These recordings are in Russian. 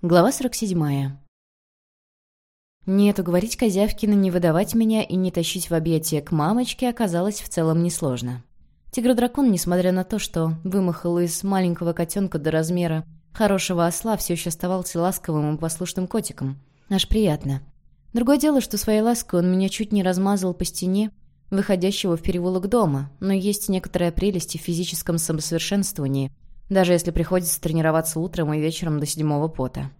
Глава 47. Нет, уговорить Козявкина не выдавать меня и не тащить в объятия к мамочке оказалось в целом несложно. Тигр-дракон, несмотря на то, что вымахал из маленького котенка до размера хорошего осла, все еще оставался ласковым и послушным котиком. Аж приятно. Другое дело, что своей лаской он меня чуть не размазал по стене, выходящего в переулок дома, но есть некоторая прелесть в физическом самосовершенствовании – даже если приходится тренироваться утром и вечером до седьмого пота.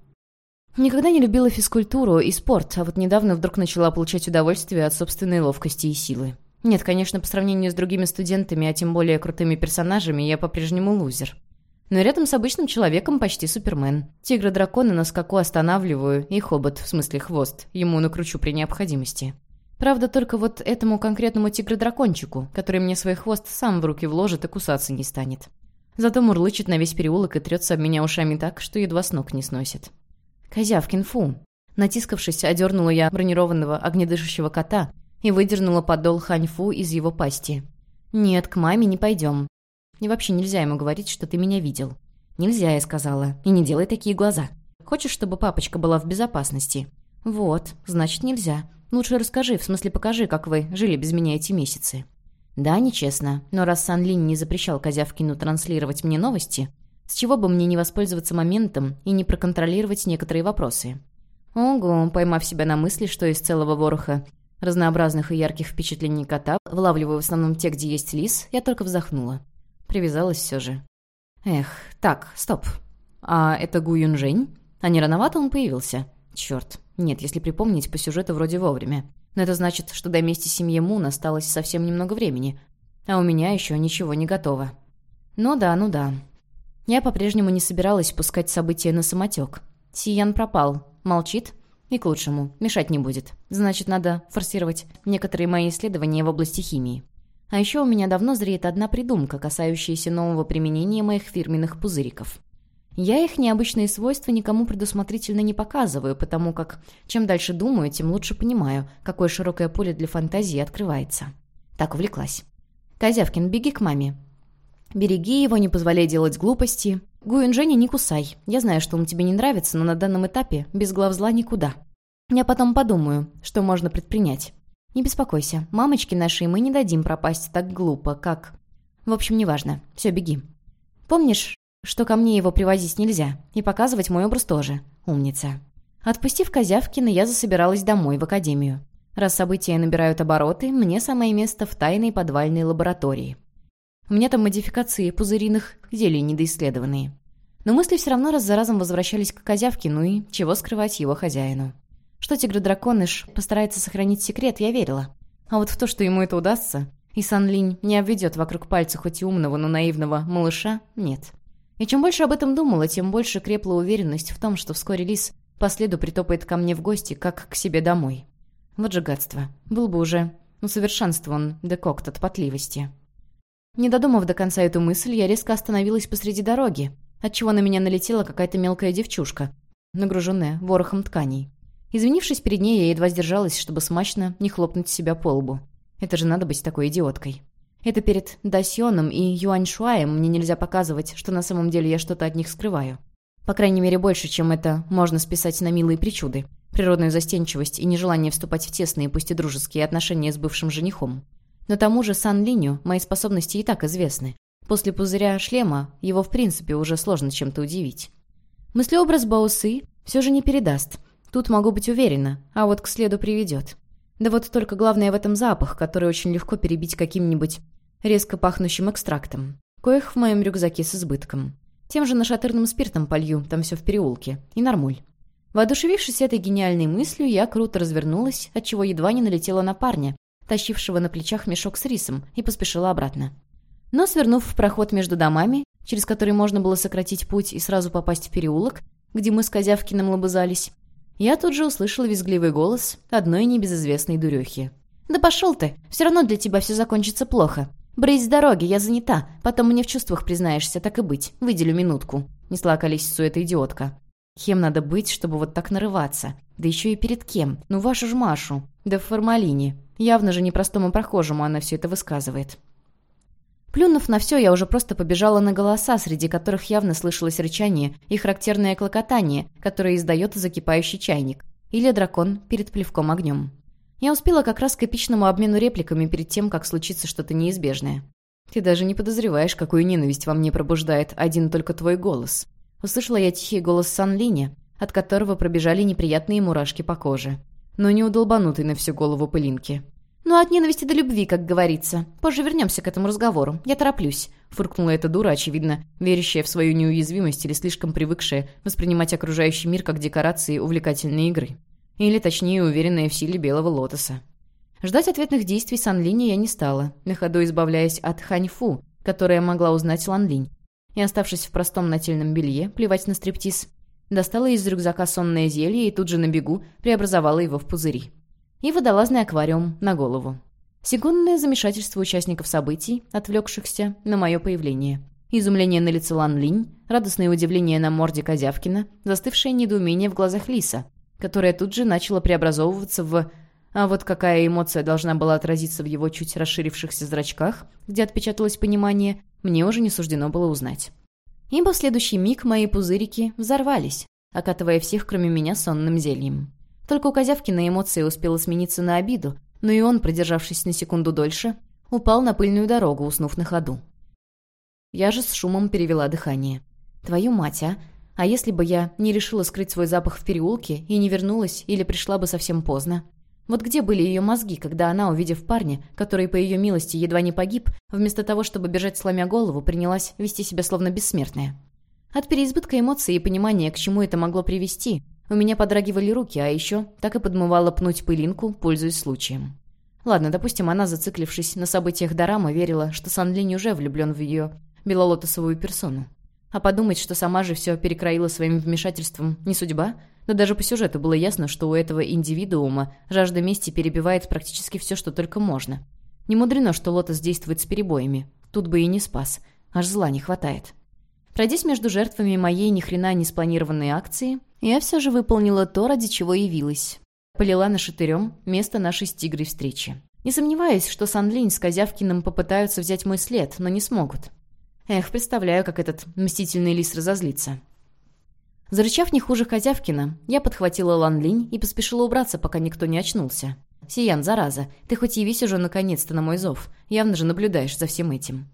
Никогда не любила физкультуру и спорт, а вот недавно вдруг начала получать удовольствие от собственной ловкости и силы. Нет, конечно, по сравнению с другими студентами, а тем более крутыми персонажами, я по-прежнему лузер. Но рядом с обычным человеком почти супермен. Тигра-дракона на скаку останавливаю, и хобот, в смысле хвост, ему накручу при необходимости. Правда, только вот этому конкретному тигра-дракончику, который мне свой хвост сам в руки вложит и кусаться не станет. Зато мурлычет на весь переулок и трется об меня ушами так, что едва с ног не сносит. «Козявкин, фу!» Натискавшись, одернула я бронированного огнедышащего кота и выдернула подол ханьфу из его пасти. «Нет, к маме не пойдем. И вообще нельзя ему говорить, что ты меня видел». «Нельзя», я сказала. «И не делай такие глаза. Хочешь, чтобы папочка была в безопасности?» «Вот, значит, нельзя. Лучше расскажи, в смысле покажи, как вы жили без меня эти месяцы». Да, нечестно, но раз Сан Линь не запрещал Козявкину транслировать мне новости, с чего бы мне не воспользоваться моментом и не проконтролировать некоторые вопросы? Ого, поймав себя на мысли, что из целого вороха разнообразных и ярких впечатлений кота, вылавливаю в основном те, где есть лис, я только вздохнула. Привязалась все же. Эх, так, стоп. А это Гу Юнжень? А не рановато он появился? Черт. Нет, если припомнить, по сюжету вроде вовремя. Но это значит, что до мести семьи Мун осталось совсем немного времени, а у меня еще ничего не готово. Ну да, ну да. Я по-прежнему не собиралась пускать события на самотек. Сиян пропал, молчит, и к лучшему, мешать не будет. Значит, надо форсировать некоторые мои исследования в области химии. А еще у меня давно зреет одна придумка, касающаяся нового применения моих фирменных пузыриков. Я их необычные свойства никому предусмотрительно не показываю, потому как чем дальше думаю, тем лучше понимаю, какое широкое поле для фантазии открывается. Так увлеклась. «Козявкин, беги к маме». «Береги его, не позволяй делать глупости. Гуин Женя, не кусай. Я знаю, что он тебе не нравится, но на данном этапе без глав зла никуда. Я потом подумаю, что можно предпринять. Не беспокойся, мамочки нашей мы не дадим пропасть так глупо, как... В общем, неважно. Все, беги. Помнишь, что ко мне его привозить нельзя, и показывать мой образ тоже. Умница. Отпустив Козявкина, я засобиралась домой, в академию. Раз события набирают обороты, мне самое место в тайной подвальной лаборатории. У меня там модификации пузыриных зелий недоисследованные. Но мысли все равно раз за разом возвращались к Козявкину и чего скрывать его хозяину. Что тигр-драконыш постарается сохранить секрет, я верила. А вот в то, что ему это удастся, и Сан Линь не обведет вокруг пальца хоть и умного, но наивного малыша, нет. И чем больше об этом думала, тем больше крепла уверенность в том, что вскоре Лис по следу притопает ко мне в гости, как к себе домой. Вот же гадство. Был бы уже усовершенствован декокт от потливости. Не додумав до конца эту мысль, я резко остановилась посреди дороги, отчего на меня налетела какая-то мелкая девчушка, нагруженная ворохом тканей. Извинившись перед ней, я едва сдержалась, чтобы смачно не хлопнуть себя по лбу. Это же надо быть такой идиоткой. Это перед Дасьоном и Юаньшуаем мне нельзя показывать, что на самом деле я что-то от них скрываю. По крайней мере, больше, чем это можно списать на милые причуды, природную застенчивость и нежелание вступать в тесные, пусть и дружеские отношения с бывшим женихом. Но тому же Сан Линю мои способности и так известны. После пузыря шлема его, в принципе, уже сложно чем-то удивить. Мыслеобраз Баусы все же не передаст. Тут могу быть уверена, а вот к следу приведет. Да вот только главное в этом запах, который очень легко перебить каким-нибудь резко пахнущим экстрактом. Коих в моем рюкзаке с избытком. Тем же нашатырным спиртом полью, там все в переулке. И нормуль. Воодушевившись этой гениальной мыслью, я круто развернулась, отчего едва не налетела на парня, тащившего на плечах мешок с рисом, и поспешила обратно. Но, свернув в проход между домами, через который можно было сократить путь и сразу попасть в переулок, где мы с Козявкиным лобызались, я тут же услышала визгливый голос одной небезызвестной дурехи. «Да пошел ты! Все равно для тебя все закончится плохо. Брысь с дороги, я занята. Потом мне в чувствах признаешься, так и быть. Выделю минутку». Несла колесицу эта идиотка. Кем надо быть, чтобы вот так нарываться? Да еще и перед кем? Ну, вашу ж Машу. Да в формалине. Явно же непростому прохожему она все это высказывает. Плюнув на все, я уже просто побежала на голоса, среди которых явно слышалось рычание и характерное клокотание, которое издает закипающий чайник, или дракон перед плевком огнем. Я успела как раз к эпичному обмену репликами перед тем, как случится что-то неизбежное. «Ты даже не подозреваешь, какую ненависть во мне пробуждает один только твой голос». Услышала я тихий голос Санлини, от которого пробежали неприятные мурашки по коже. Но не удолбанутый на всю голову пылинки. «Ну, от ненависти до любви, как говорится. Позже вернемся к этому разговору. Я тороплюсь», — фыркнула эта дура, очевидно, верящая в свою неуязвимость или слишком привыкшая воспринимать окружающий мир как декорации увлекательной игры. Или, точнее, уверенная в силе белого лотоса. Ждать ответных действий Санлини я не стала, на ходу избавляясь от Ханьфу, которая могла узнать Ланлинь. И, оставшись в простом нательном белье, плевать на стриптиз, достала из рюкзака сонное зелье и тут же на бегу преобразовала его в пузыри и водолазный аквариум на голову. Секундное замешательство участников событий, отвлекшихся на мое появление. Изумление на лице Лан Линь, радостное удивление на морде Козявкина, застывшее недоумение в глазах Лиса, которое тут же начало преобразовываться в... А вот какая эмоция должна была отразиться в его чуть расширившихся зрачках, где отпечаталось понимание, мне уже не суждено было узнать. Ибо в следующий миг мои пузырики взорвались, окатывая всех, кроме меня, сонным зельем. Только у Козявкина эмоции успела смениться на обиду, но и он, продержавшись на секунду дольше, упал на пыльную дорогу, уснув на ходу. Я же с шумом перевела дыхание. «Твою мать, а! А если бы я не решила скрыть свой запах в переулке и не вернулась или пришла бы совсем поздно? Вот где были ее мозги, когда она, увидев парня, который по ее милости едва не погиб, вместо того, чтобы бежать сломя голову, принялась вести себя словно бессмертная? От переизбытка эмоций и понимания, к чему это могло привести, у меня подрагивали руки, а еще так и подмывала пнуть пылинку, пользуясь случаем. Ладно, допустим, она, зациклившись на событиях Дорамы, верила, что Санлинь уже влюблен в ее белолотосовую персону. А подумать, что сама же все перекроила своим вмешательством, не судьба? Но даже по сюжету было ясно, что у этого индивидуума жажда мести перебивает практически все, что только можно. Не мудрено, что Лотос действует с перебоями. Тут бы и не спас. Аж зла не хватает. Пройдясь между жертвами моей ни хрена не спланированной акции, я все же выполнила то, ради чего явилась. Полила на шатырем место нашей с тигрой встречи. Не сомневаюсь, что Санлинь с Козявкиным попытаются взять мой след, но не смогут. Эх, представляю, как этот мстительный лис разозлится. Зарычав не хуже Козявкина, я подхватила Ланлинь и поспешила убраться, пока никто не очнулся. «Сиян, зараза, ты хоть явись уже наконец-то на мой зов. Явно же наблюдаешь за всем этим».